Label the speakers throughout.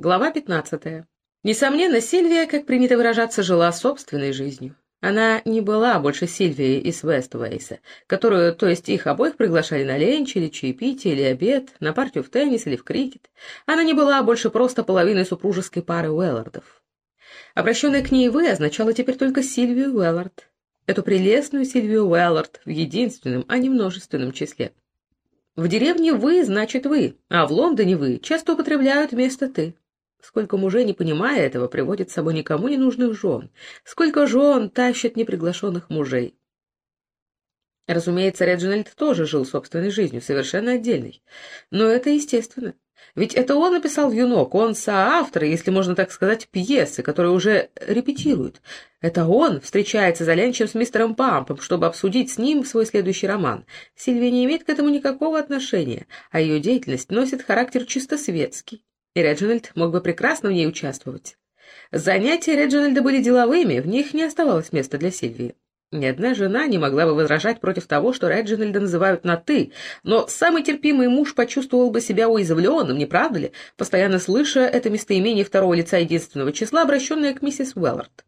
Speaker 1: Глава 15. Несомненно, Сильвия, как принято выражаться, жила собственной жизнью. Она не была больше Сильвией из Вествейса, которую, то есть их обоих приглашали на ленч или чаепитие или обед, на партию в теннис или в крикет. Она не была больше просто половиной супружеской пары Уэллардов. Обращенная к ней «вы» означало теперь только Сильвию Уэллард. Эту прелестную Сильвию Уэллард в единственном, а не множественном числе. В деревне «вы» значит «вы», а в Лондоне «вы» часто употребляют вместо «ты». Сколько мужей, не понимая этого, приводит с собой никому не нужных жен. Сколько жен тащат неприглашенных мужей. Разумеется, Реджинальд тоже жил собственной жизнью, совершенно отдельной. Но это естественно. Ведь это он написал «Юнок», он соавтор, если можно так сказать, пьесы, которые уже репетируют. Это он встречается за ленчем с мистером Пампом, чтобы обсудить с ним свой следующий роман. Сильвия не имеет к этому никакого отношения, а ее деятельность носит характер чисто светский и Реджинальд мог бы прекрасно в ней участвовать. Занятия Реджинальда были деловыми, в них не оставалось места для Сильвии. Ни одна жена не могла бы возражать против того, что Реджинальда называют на «ты», но самый терпимый муж почувствовал бы себя уязвленным, не правда ли, постоянно слыша это местоимение второго лица единственного числа, обращенное к миссис Уэллард.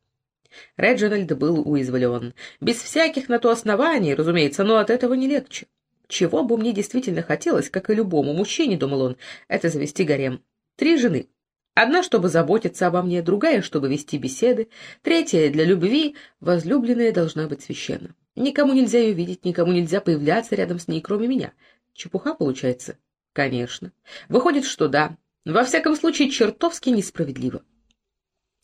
Speaker 1: Реджинальд был уязвлен. Без всяких на то оснований, разумеется, но от этого не легче. Чего бы мне действительно хотелось, как и любому мужчине, думал он, это завести гарем. Три жены. Одна, чтобы заботиться обо мне, другая, чтобы вести беседы, третья — для любви, возлюбленная должна быть священна. Никому нельзя ее видеть, никому нельзя появляться рядом с ней, кроме меня. Чепуха получается? Конечно. Выходит, что да. Во всяком случае, чертовски несправедливо.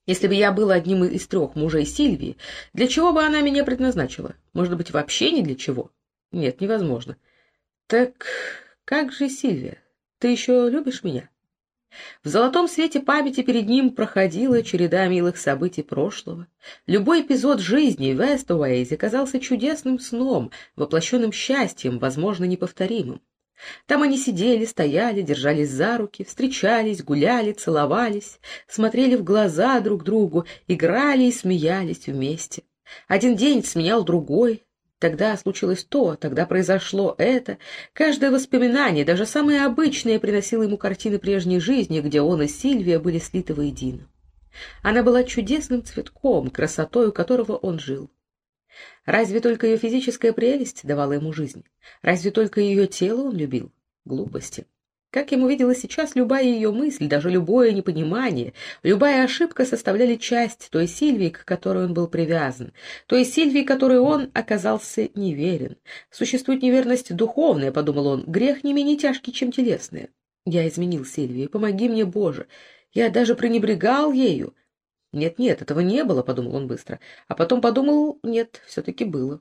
Speaker 1: Если бы я был одним из трех мужей Сильвии, для чего бы она меня предназначила? Может быть, вообще ни для чего? Нет, невозможно. Так как же, Сильвия, ты еще любишь меня? В золотом свете памяти перед ним проходила череда милых событий прошлого. Любой эпизод жизни в Вест-Уэйзе казался чудесным сном, воплощенным счастьем, возможно, неповторимым. Там они сидели, стояли, держались за руки, встречались, гуляли, целовались, смотрели в глаза друг другу, играли и смеялись вместе. Один день сменял другой, Тогда случилось то, тогда произошло это. Каждое воспоминание, даже самое обычное, приносило ему картины прежней жизни, где он и Сильвия были слиты воедино. Она была чудесным цветком, красотою которого он жил. Разве только ее физическая прелесть давала ему жизнь? Разве только ее тело он любил? Глупости. Как ему виделось сейчас, любая ее мысль, даже любое непонимание, любая ошибка составляли часть той Сильвии, к которой он был привязан, той Сильвии, которой он оказался неверен. Существует неверность духовная, — подумал он, — грех не менее тяжкий, чем телесная. Я изменил Сильвии, помоги мне, Боже. Я даже пренебрегал ею. Нет-нет, этого не было, — подумал он быстро, а потом подумал, нет, все-таки было.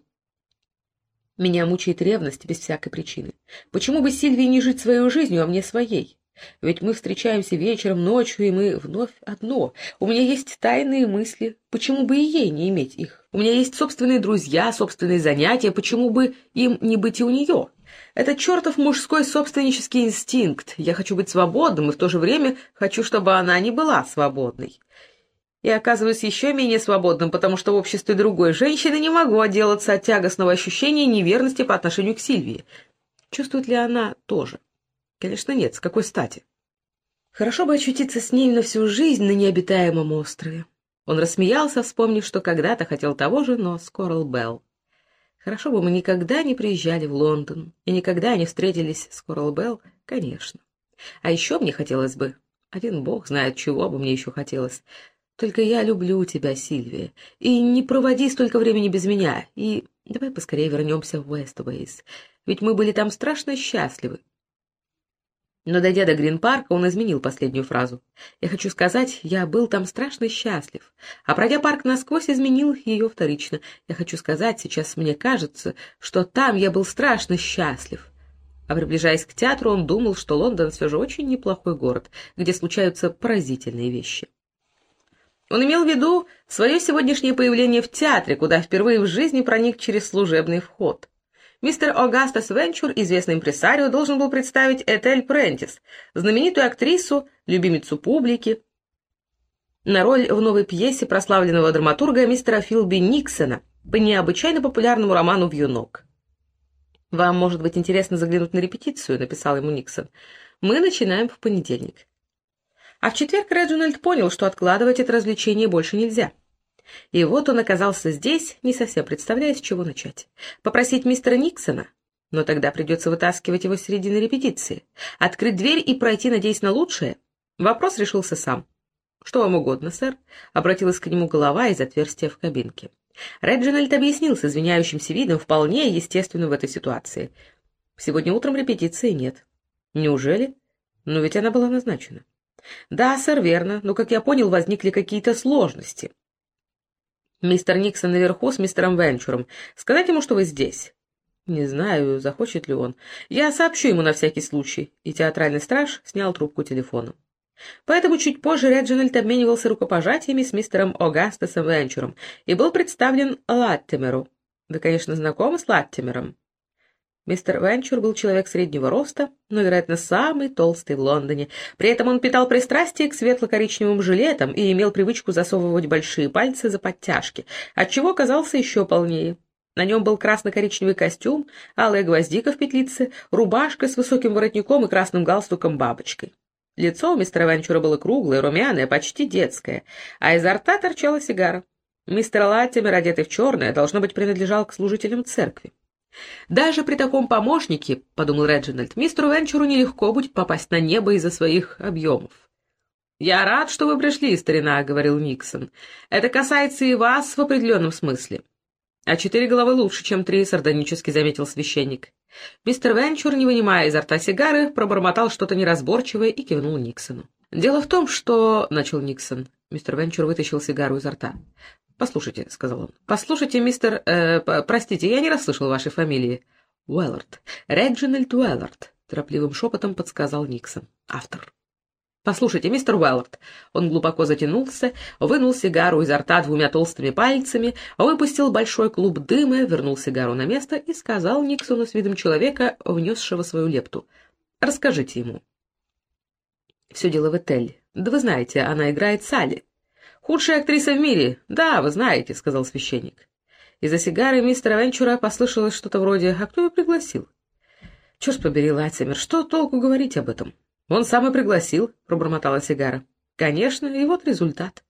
Speaker 1: Меня мучает ревность без всякой причины. Почему бы Сильвии не жить свою жизнью, а мне своей? Ведь мы встречаемся вечером, ночью, и мы вновь одно. У меня есть тайные мысли. Почему бы и ей не иметь их? У меня есть собственные друзья, собственные занятия. Почему бы им не быть и у нее? Это чертов мужской собственнический инстинкт. Я хочу быть свободным, и в то же время хочу, чтобы она не была свободной и оказываюсь еще менее свободным, потому что в обществе другой женщины не могу отделаться от тягостного ощущения неверности по отношению к Сильвии. Чувствует ли она тоже? Конечно, нет. С какой стати? Хорошо бы очутиться с ней на всю жизнь на необитаемом острове. Он рассмеялся, вспомнив, что когда-то хотел того же, но с Белл. Хорошо бы мы никогда не приезжали в Лондон и никогда не встретились с Корал Белл, конечно. А еще мне хотелось бы... Один бог знает, чего бы мне еще хотелось. Только я люблю тебя, Сильвия, и не проводи столько времени без меня, и давай поскорее вернемся в Вестуэйс, ведь мы были там страшно счастливы. Но, дойдя до Грин-парка, он изменил последнюю фразу. «Я хочу сказать, я был там страшно счастлив». А пройдя парк насквозь, изменил ее вторично. «Я хочу сказать, сейчас мне кажется, что там я был страшно счастлив». А приближаясь к театру, он думал, что Лондон все же очень неплохой город, где случаются поразительные вещи. Он имел в виду свое сегодняшнее появление в театре, куда впервые в жизни проник через служебный вход. Мистер Огастас Венчур, известный импресарио, должен был представить Этель Прентис, знаменитую актрису, любимицу публики, на роль в новой пьесе прославленного драматурга мистера Филби Никсона по необычайно популярному роману «Вьюнок». «Вам, может быть, интересно заглянуть на репетицию», — написал ему Никсон. «Мы начинаем в понедельник». А в четверг Реджинальд понял, что откладывать это развлечение больше нельзя. И вот он оказался здесь, не совсем представляя, с чего начать. Попросить мистера Никсона? Но тогда придется вытаскивать его с середины репетиции. Открыть дверь и пройти, надеясь на лучшее? Вопрос решился сам. «Что вам угодно, сэр?» — обратилась к нему голова из отверстия в кабинке. Реджинальд объяснил с извиняющимся видом, вполне естественно в этой ситуации. «Сегодня утром репетиции нет». «Неужели? Но ведь она была назначена». «Да, сэр, верно, но, как я понял, возникли какие-то сложности». «Мистер Никсон наверху с мистером Венчуром. Сказать ему, что вы здесь?» «Не знаю, захочет ли он. Я сообщу ему на всякий случай». И театральный страж снял трубку телефона. Поэтому чуть позже Реджинальд обменивался рукопожатиями с мистером Огастасом Венчуром и был представлен Латтимеру. Вы, конечно, знакомы с Латтимером? Мистер Венчур был человек среднего роста, но, вероятно, самый толстый в Лондоне. При этом он питал пристрастие к светло-коричневым жилетам и имел привычку засовывать большие пальцы за подтяжки, отчего оказался еще полнее. На нем был красно-коричневый костюм, алая гвоздика в петлице, рубашка с высоким воротником и красным галстуком-бабочкой. Лицо у мистера Венчура было круглое, румяное, почти детское, а изо рта торчала сигара. Мистер Латтимер, одетый в черное, должно быть, принадлежал к служителям церкви. «Даже при таком помощнике, — подумал Реджинальд, — мистеру Венчуру нелегко будет попасть на небо из-за своих объемов». «Я рад, что вы пришли, старина», — говорил Никсон. «Это касается и вас в определенном смысле». «А четыре головы лучше, чем три», — сардонически заметил священник. Мистер Венчур, не вынимая изо рта сигары, пробормотал что-то неразборчивое и кивнул Никсону. «Дело в том, что...» — начал Никсон. Мистер Венчур вытащил сигару изо рта. «Послушайте», — сказал он. «Послушайте, мистер... Э, простите, я не расслышал вашей фамилии». «Уэллард. Реджинальд Уэллард», — торопливым шепотом подсказал Никсон. «Автор». «Послушайте, мистер Уэллард». Он глубоко затянулся, вынул сигару изо рта двумя толстыми пальцами, выпустил большой клуб дыма, вернул сигару на место и сказал Никсону с видом человека, внесшего свою лепту. «Расскажите ему». «Все дело в Этель. Да вы знаете, она играет Салли». «Худшая актриса в мире. Да, вы знаете», — сказал священник. Из-за сигары мистера Венчура послышалось что-то вроде «А кто ее пригласил?» «Черт побери, Латимер, что толку говорить об этом?» «Он сам и пригласил», — пробормотала сигара. «Конечно, и вот результат».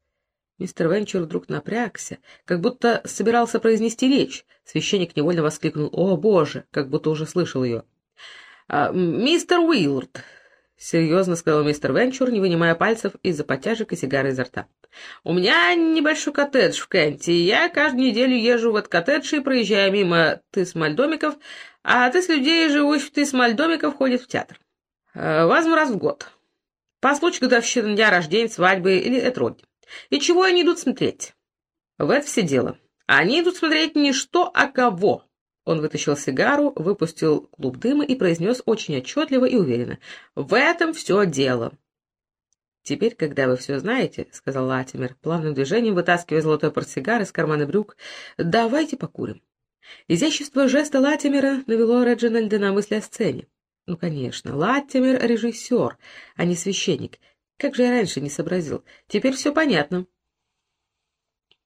Speaker 1: Мистер Венчур вдруг напрягся, как будто собирался произнести речь. Священник невольно воскликнул «О, Боже!», как будто уже слышал ее. «А, «Мистер Уиллард», — серьезно сказал мистер Венчур, не вынимая пальцев из-за подтяжек и сигары изо рта. «У меня небольшой коттедж в Кенте, и я каждую неделю езжу в этот коттедж и проезжаю мимо тыс-мальдомиков, а тыс людей, живущих в тыс-мальдомиков, ходит в театр. Э, возьму раз в год. По случаю годовщины дня рождения, свадьбы или этроги. И чего они идут смотреть? В это все дело. Они идут смотреть не что, а кого. Он вытащил сигару, выпустил клуб дыма и произнес очень отчетливо и уверенно. В этом все дело. «Теперь, когда вы все знаете, — сказал Латимер, плавным движением вытаскивая золотой портсигар из кармана брюк, — давайте покурим». Изящество жеста Латимера навело Реджинальда на мысли о сцене. Ну, конечно, Латтимер — режиссер, а не священник. Как же я раньше не сообразил. Теперь все понятно.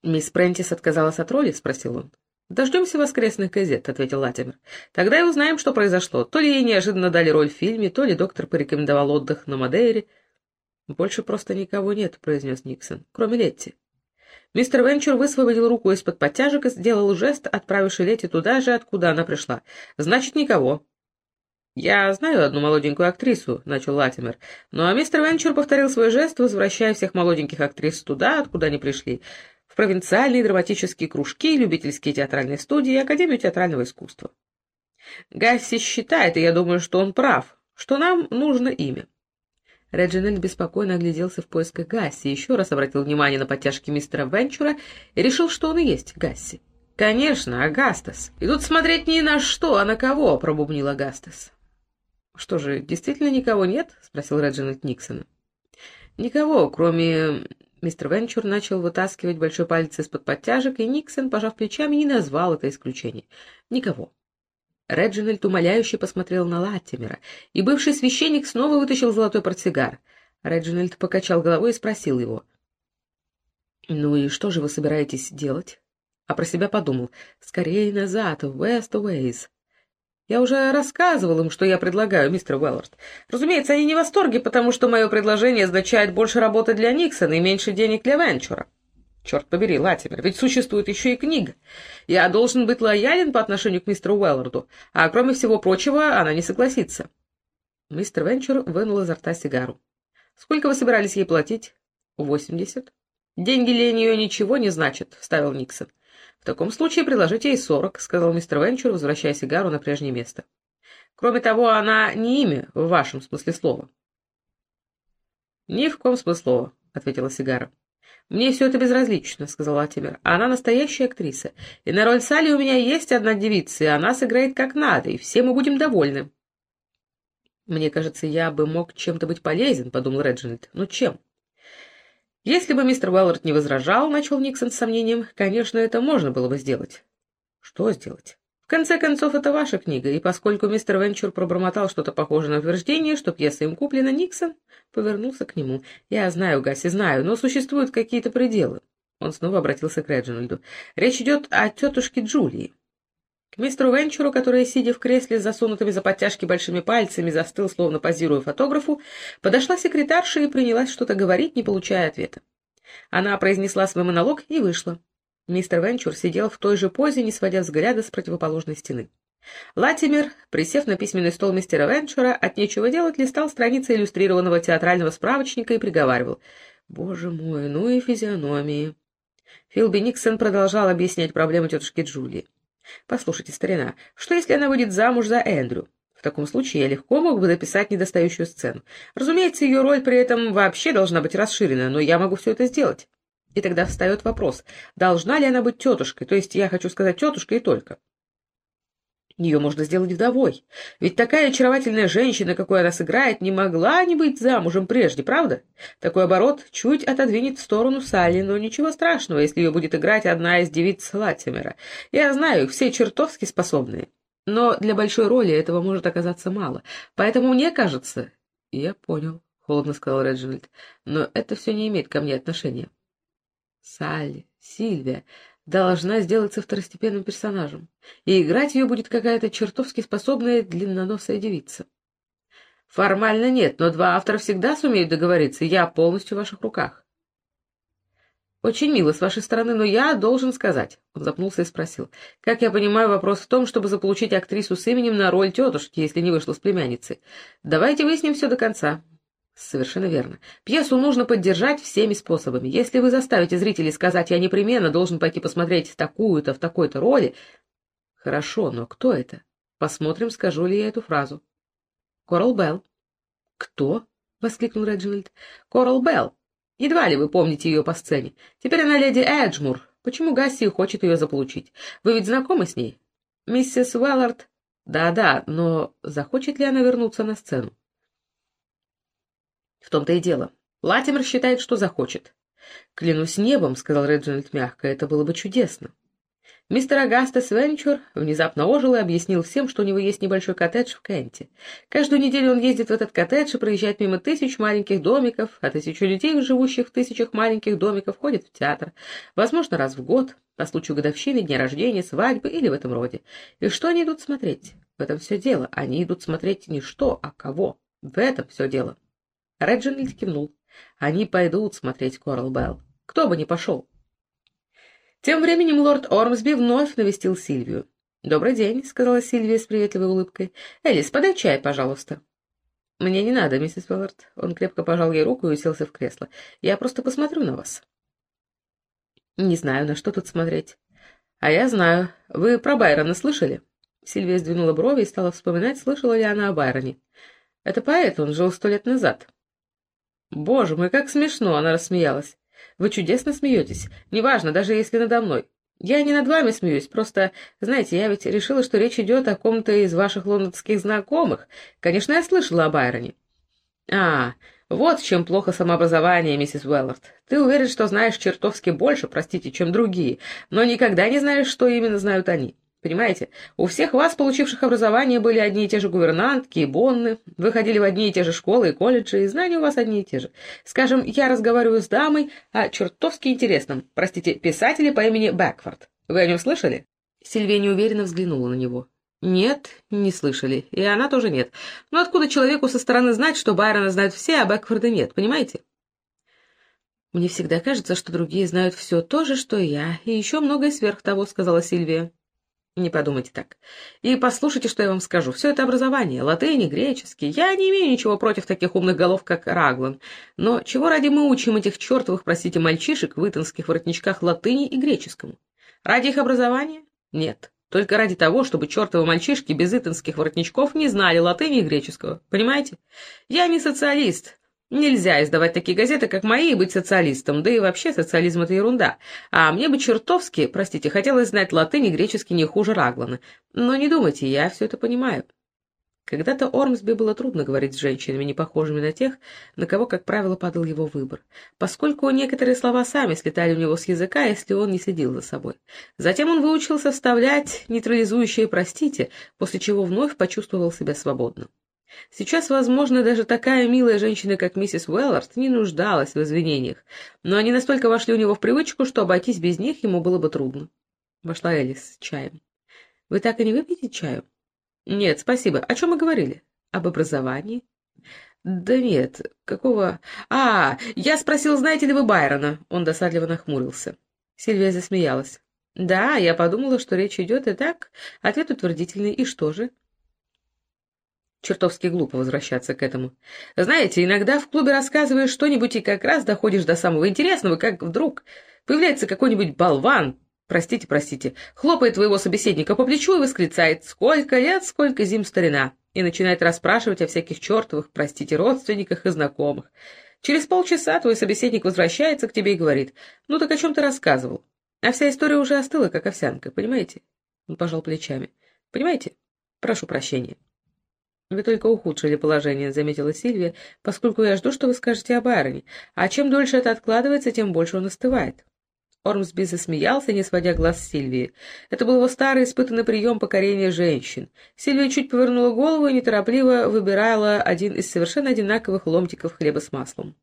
Speaker 1: «Мисс Прентис отказалась от роли?» — спросил он. «Дождемся воскресных газет», — ответил Латимер. «Тогда и узнаем, что произошло. То ли ей неожиданно дали роль в фильме, то ли доктор порекомендовал отдых на Мадейре». «Больше просто никого нет», — произнес Никсон, — «кроме Летти». Мистер Венчур высвободил руку из-под подтяжек и сделал жест, отправивший Летти туда же, откуда она пришла. «Значит, никого. «Я знаю одну молоденькую актрису», — начал Латимер, но мистер Венчур повторил свой жест, возвращая всех молоденьких актрис туда, откуда они пришли, провинциальные драматические кружки, любительские театральные студии и Академию театрального искусства. Гасси считает, и я думаю, что он прав, что нам нужно имя. Реджинальд беспокойно огляделся в поисках Гасси, еще раз обратил внимание на подтяжки мистера Венчура и решил, что он и есть Гасси. «Конечно, Агастас. Идут смотреть не на что, а на кого», — пробубнил Агастас. «Что же, действительно никого нет?» — спросил Реджинальд Никсона. «Никого, кроме...» Мистер Венчур начал вытаскивать большой палец из-под подтяжек, и Никсон, пожав плечами, не назвал это исключение. «Никого». Реджинальд умоляюще посмотрел на Латтимера, и бывший священник снова вытащил золотой портсигар. Реджинальд покачал головой и спросил его. «Ну и что же вы собираетесь делать?» А про себя подумал. «Скорее назад, в West Ways». Я уже рассказывал им, что я предлагаю, мистер Уэллард. Разумеется, они не в восторге, потому что мое предложение означает больше работы для Никсона и меньше денег для Венчура. Черт побери, Латимер, ведь существует еще и книга. Я должен быть лоялен по отношению к мистеру Уэлларду, а кроме всего прочего, она не согласится. Мистер Венчур вынул изо рта сигару. «Сколько вы собирались ей платить?» «Восемьдесят». «Деньги для нее ничего не значат», — вставил Никсон. «В таком случае предложите ей сорок», — сказал мистер Венчур, возвращая сигару на прежнее место. «Кроме того, она не имя в вашем смысле слова». «Ни в ком смысле слова», — ответила сигара. «Мне все это безразлично», — сказал Латимер. «Она настоящая актриса, и на роль Салли у меня есть одна девица, и она сыграет как надо, и все мы будем довольны». «Мне кажется, я бы мог чем-то быть полезен», — подумал Реджинальд. «Ну чем?» Если бы мистер Уэллард не возражал, начал Никсон с сомнением, конечно, это можно было бы сделать. Что сделать? В конце концов, это ваша книга, и поскольку мистер Венчур пробормотал что-то похожее на утверждение, что пьеса им куплена, Никсон повернулся к нему. «Я знаю, Гаси, знаю, но существуют какие-то пределы». Он снова обратился к Реджинальду. «Речь идет о тетушке Джулии. Мистеру Венчуру, который, сидя в кресле с засунутыми за подтяжки большими пальцами, застыл, словно позируя фотографу, подошла секретарша и принялась что-то говорить, не получая ответа. Она произнесла свой монолог и вышла. Мистер Венчур сидел в той же позе, не сводя взгляда с противоположной стены. Латимер, присев на письменный стол мистера Венчура, от нечего делать листал страницы иллюстрированного театрального справочника и приговаривал. «Боже мой, ну и физиономии!» Филби Никсон продолжал объяснять проблему тетушки Джулии. Послушайте, старина, что если она выйдет замуж за Эндрю? В таком случае я легко мог бы дописать недостающую сцену. Разумеется, ее роль при этом вообще должна быть расширена, но я могу все это сделать. И тогда встает вопрос, должна ли она быть тетушкой, то есть я хочу сказать тетушкой и только. Ее можно сделать вдовой. Ведь такая очаровательная женщина, какой она сыграет, не могла не быть замужем прежде, правда? Такой оборот чуть отодвинет в сторону Салли, но ничего страшного, если ее будет играть одна из девиц Латимера. Я знаю, их все чертовски способные. Но для большой роли этого может оказаться мало. Поэтому мне кажется... — Я понял, — холодно сказал Реджинальд, — но это все не имеет ко мне отношения. — Салли, Сильвия, должна сделаться второстепенным персонажем, и играть ее будет какая-то чертовски способная длинноносая девица. Формально нет, но два автора всегда сумеют договориться, я полностью в ваших руках. Очень мило с вашей стороны, но я должен сказать, он запнулся и спросил. Как я понимаю, вопрос в том, чтобы заполучить актрису с именем на роль тетушки, если не вышла с племянницей. Давайте выясним все до конца. Совершенно верно. Пьесу нужно поддержать всеми способами. Если вы заставите зрителей сказать «я непременно должен пойти посмотреть такую-то в такой-то роли...» Хорошо, но кто это? Посмотрим, скажу ли я эту фразу. Корал Белл. Кто? — воскликнул Реджинальд. Корал Белл. Едва ли вы помните ее по сцене. Теперь она леди Эджмур. Почему Гасси хочет ее заполучить? Вы ведь знакомы с ней? Миссис Уэллард? Да-да, но захочет ли она вернуться на сцену? В том-то и дело. Латимер считает, что захочет. «Клянусь небом», — сказал Реджинальд мягко, — «это было бы чудесно». Мистер Агастас Венчур внезапно ожил и объяснил всем, что у него есть небольшой коттедж в Кенте. Каждую неделю он ездит в этот коттедж и проезжает мимо тысяч маленьких домиков, а тысячу людей, живущих в тысячах маленьких домиков, ходит в театр. Возможно, раз в год, по случаю годовщины, дня рождения, свадьбы или в этом роде. И что они идут смотреть? В этом все дело. Они идут смотреть не что, а кого. В этом все дело. Реджинальд кивнул. Они пойдут смотреть Корал Белл. Кто бы ни пошел. Тем временем лорд Ормсби вновь навестил Сильвию. «Добрый день», — сказала Сильвия с приветливой улыбкой. «Элис, подай чай, пожалуйста». «Мне не надо, миссис Уэллард». Он крепко пожал ей руку и уселся в кресло. «Я просто посмотрю на вас». «Не знаю, на что тут смотреть». «А я знаю. Вы про Байрона слышали?» Сильвия сдвинула брови и стала вспоминать, слышала ли она о Байроне. «Это поэт, он жил сто лет назад». «Боже мой, как смешно!» — она рассмеялась. «Вы чудесно смеетесь. Неважно, даже если надо мной. Я не над вами смеюсь, просто, знаете, я ведь решила, что речь идет о ком-то из ваших лондонских знакомых. Конечно, я слышала о Байроне». «А, вот в чем плохо самообразование, миссис Уэллард. Ты уверен, что знаешь чертовски больше, простите, чем другие, но никогда не знаешь, что именно знают они. Понимаете, у всех вас, получивших образование, были одни и те же гувернантки и бонны, вы ходили в одни и те же школы и колледжи, и знания у вас одни и те же. Скажем, я разговариваю с дамой о чертовски интересном, простите, писателе по имени Бэкфорд. Вы о нем слышали?» Сильвия неуверенно взглянула на него. Нет, не слышали. И она тоже нет. Но откуда человеку со стороны знать, что Байрона знают все, а Бэкфорда нет, понимаете? Мне всегда кажется, что другие знают все то же, что и я, и еще многое сверх того, сказала Сильвия. Не подумайте так. И послушайте, что я вам скажу. Все это образование, латыни, греческий. Я не имею ничего против таких умных голов, как Раглан. Но чего ради мы учим этих чертовых, простите, мальчишек в итонских воротничках латыни и греческому? Ради их образования? Нет. Только ради того, чтобы чертовы мальчишки без итонских воротничков не знали латыни и греческого. Понимаете? Я не социалист. Нельзя издавать такие газеты, как мои, и быть социалистом. Да и вообще социализм — это ерунда. А мне бы чертовски, простите, хотелось знать латынь и греческий не хуже Раглана. Но не думайте, я все это понимаю. Когда-то Ормсби было трудно говорить с женщинами, не похожими на тех, на кого, как правило, падал его выбор, поскольку некоторые слова сами слетали у него с языка, если он не следил за собой. Затем он выучился вставлять нейтрализующее «простите», после чего вновь почувствовал себя свободным. Сейчас, возможно, даже такая милая женщина, как миссис Уэллард, не нуждалась в извинениях, но они настолько вошли у него в привычку, что обойтись без них ему было бы трудно. Вошла Элис с чаем. «Вы так и не выпьете чаю?» «Нет, спасибо. О чем мы говорили?» «Об образовании?» «Да нет. Какого...» «А, я спросил, знаете ли вы Байрона?» Он досадливо нахмурился. Сильвия засмеялась. «Да, я подумала, что речь идет и так. Ответ утвердительный. И что же?» Чертовски глупо возвращаться к этому. Знаете, иногда в клубе рассказываешь что-нибудь и как раз доходишь до самого интересного, как вдруг появляется какой-нибудь болван, простите, простите, хлопает твоего собеседника по плечу и восклицает «Сколько лет, сколько зим старина!» и начинает расспрашивать о всяких чертовых, простите, родственниках и знакомых. Через полчаса твой собеседник возвращается к тебе и говорит «Ну так о чем ты рассказывал?» А вся история уже остыла, как овсянка, понимаете? Он пожал плечами. «Понимаете? Прошу прощения». «Вы только ухудшили положение», — заметила Сильвия, «поскольку я жду, что вы скажете о Байроне. А чем дольше это откладывается, тем больше он остывает». Ормсби засмеялся, не сводя глаз с Сильвии. Это был его старый испытанный прием покорения женщин. Сильвия чуть повернула голову и неторопливо выбирала один из совершенно одинаковых ломтиков хлеба с маслом.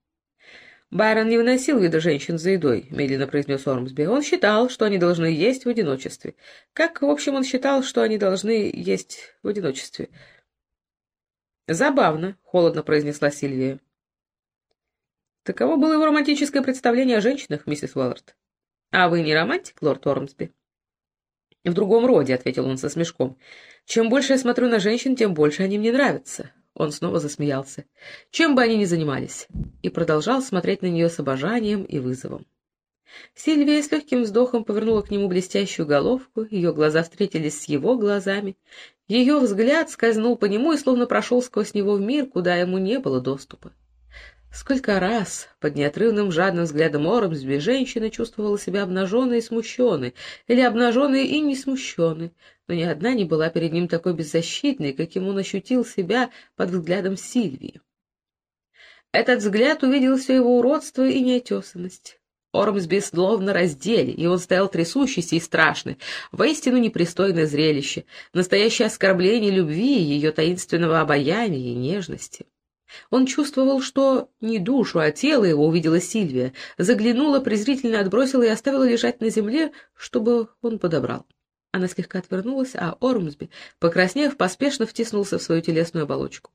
Speaker 1: «Байрон не выносил вида женщин за едой», — медленно произнес Ормсби. «Он считал, что они должны есть в одиночестве. Как, в общем, он считал, что они должны есть в одиночестве?» «Забавно», — холодно произнесла Сильвия. «Таково было его романтическое представление о женщинах, миссис Уэллард». «А вы не романтик, лорд Ормсби?» «В другом роде», — ответил он со смешком. «Чем больше я смотрю на женщин, тем больше они мне нравятся». Он снова засмеялся. «Чем бы они ни занимались». И продолжал смотреть на нее с обожанием и вызовом. Сильвия с легким вздохом повернула к нему блестящую головку, ее глаза встретились с его глазами. Ее взгляд скользнул по нему и словно прошел сквозь него в мир, куда ему не было доступа. Сколько раз под неотрывным жадным взглядом Оромсби женщина чувствовала себя обнаженной и смущенной, или обнаженной и не смущенной, но ни одна не была перед ним такой беззащитной, каким он ощутил себя под взглядом Сильвии. Этот взгляд увидел все его уродство и неотесанность. Ормсби словно раздели, и он стоял трясущийся и страшный. Воистину непристойное зрелище, настоящее оскорбление любви, ее таинственного обаяния и нежности. Он чувствовал, что не душу, а тело его увидела Сильвия, заглянула, презрительно отбросила и оставила лежать на земле, чтобы он подобрал. Она слегка отвернулась, а Ормсби, покраснев, поспешно втиснулся в свою телесную оболочку.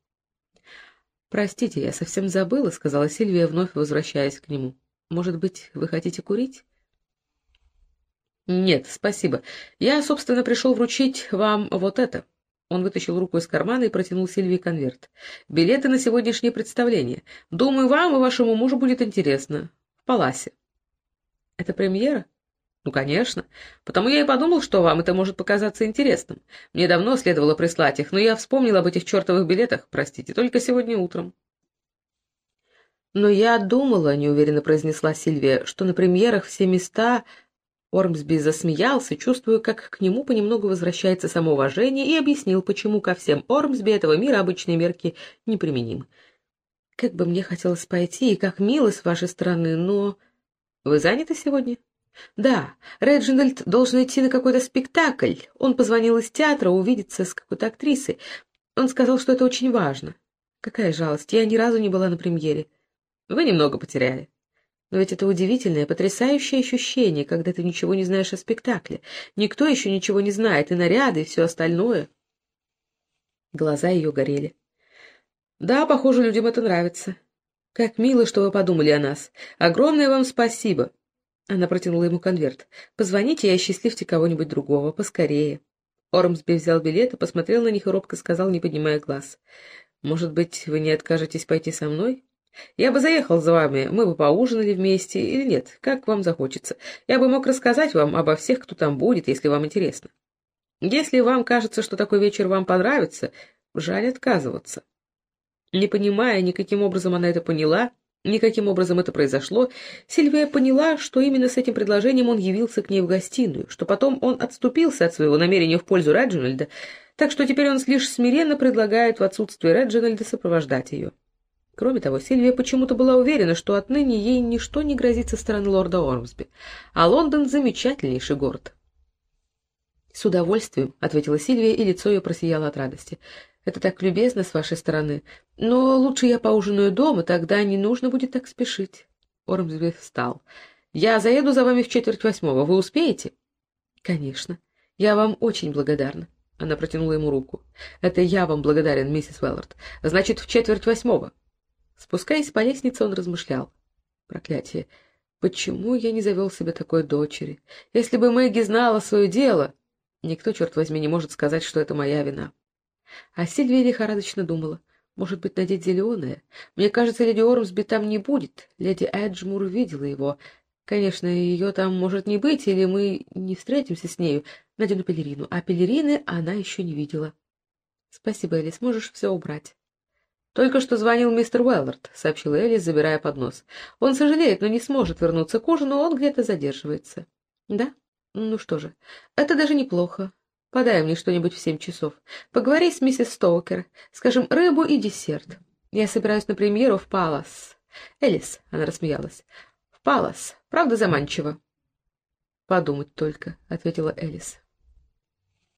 Speaker 1: «Простите, я совсем забыла», — сказала Сильвия, вновь возвращаясь к нему. Может быть, вы хотите курить? Нет, спасибо. Я, собственно, пришел вручить вам вот это. Он вытащил руку из кармана и протянул Сильвии конверт. Билеты на сегодняшнее представление. Думаю, вам и вашему мужу будет интересно. В Паласе. Это премьера? Ну, конечно. Потому я и подумал, что вам это может показаться интересным. Мне давно следовало прислать их, но я вспомнил об этих чертовых билетах, простите, только сегодня утром. «Но я думала», — неуверенно произнесла Сильвия, «что на премьерах все места...» Ормсби засмеялся, чувствуя, как к нему понемногу возвращается самоуважение, и объяснил, почему ко всем Ормсби этого мира обычные мерки неприменимы. «Как бы мне хотелось пойти, и как мило с вашей стороны, но...» «Вы заняты сегодня?» «Да, Реджинальд должен идти на какой-то спектакль. Он позвонил из театра увидеться с какой-то актрисой. Он сказал, что это очень важно. Какая жалость, я ни разу не была на премьере». Вы немного потеряли. Но ведь это удивительное, потрясающее ощущение, когда ты ничего не знаешь о спектакле. Никто еще ничего не знает, и наряды, и все остальное. Глаза ее горели. «Да, похоже, людям это нравится. Как мило, что вы подумали о нас. Огромное вам спасибо!» Она протянула ему конверт. «Позвоните и осчастливьте кого-нибудь другого, поскорее». Ормсби взял билет и посмотрел на них и робко сказал, не поднимая глаз. «Может быть, вы не откажетесь пойти со мной? Я бы заехал за вами, мы бы поужинали вместе или нет, как вам захочется. Я бы мог рассказать вам обо всех, кто там будет, если вам интересно. Если вам кажется, что такой вечер вам понравится, жаль отказываться». Не понимая, никаким образом она это поняла, никаким образом это произошло, Сильвия поняла, что именно с этим предложением он явился к ней в гостиную, что потом он отступился от своего намерения в пользу Реджинальда, так что теперь он лишь смиренно предлагает в отсутствие Реджинальда сопровождать ее. Кроме того, Сильвия почему-то была уверена, что отныне ей ничто не грозит со стороны лорда Ормсби, а Лондон — замечательнейший город. «С удовольствием», — ответила Сильвия, и лицо ее просияло от радости. Это так любезно с вашей стороны. Но лучше я поужинаю дома, тогда не нужно будет так спешить. Ормсби встал. Я заеду за вами в четверть восьмого. Вы успеете? Конечно. Я вам очень благодарна. Она протянула ему руку. Это я вам благодарен, миссис Уэллард. Значит, в четверть восьмого. Спускаясь по лестнице, он размышлял. Проклятие. Почему я не завел себе такой дочери? Если бы Мэгги знала свое дело... Никто, черт возьми, не может сказать, что это моя вина. А Сильвия лихорадочно думала. Может быть, надеть зеленое? Мне кажется, леди Ормсби там не будет. Леди Эджмур видела его. Конечно, ее там может не быть, или мы не встретимся с нею. Надену пелерину. А пелерины она еще не видела. Спасибо, Элис, можешь все убрать. «Только что звонил мистер Уэллард», — сообщила Элис, забирая поднос. «Он сожалеет, но не сможет вернуться к ужину, он где-то задерживается». «Да? Ну что же, это даже неплохо. Подай мне что-нибудь в семь часов. Поговори с миссис Стоукер. Скажем, рыбу и десерт. Я собираюсь на премьеру в Палас. Элис, она рассмеялась. В Палас. Правда заманчиво? Подумать только, ответила Элис.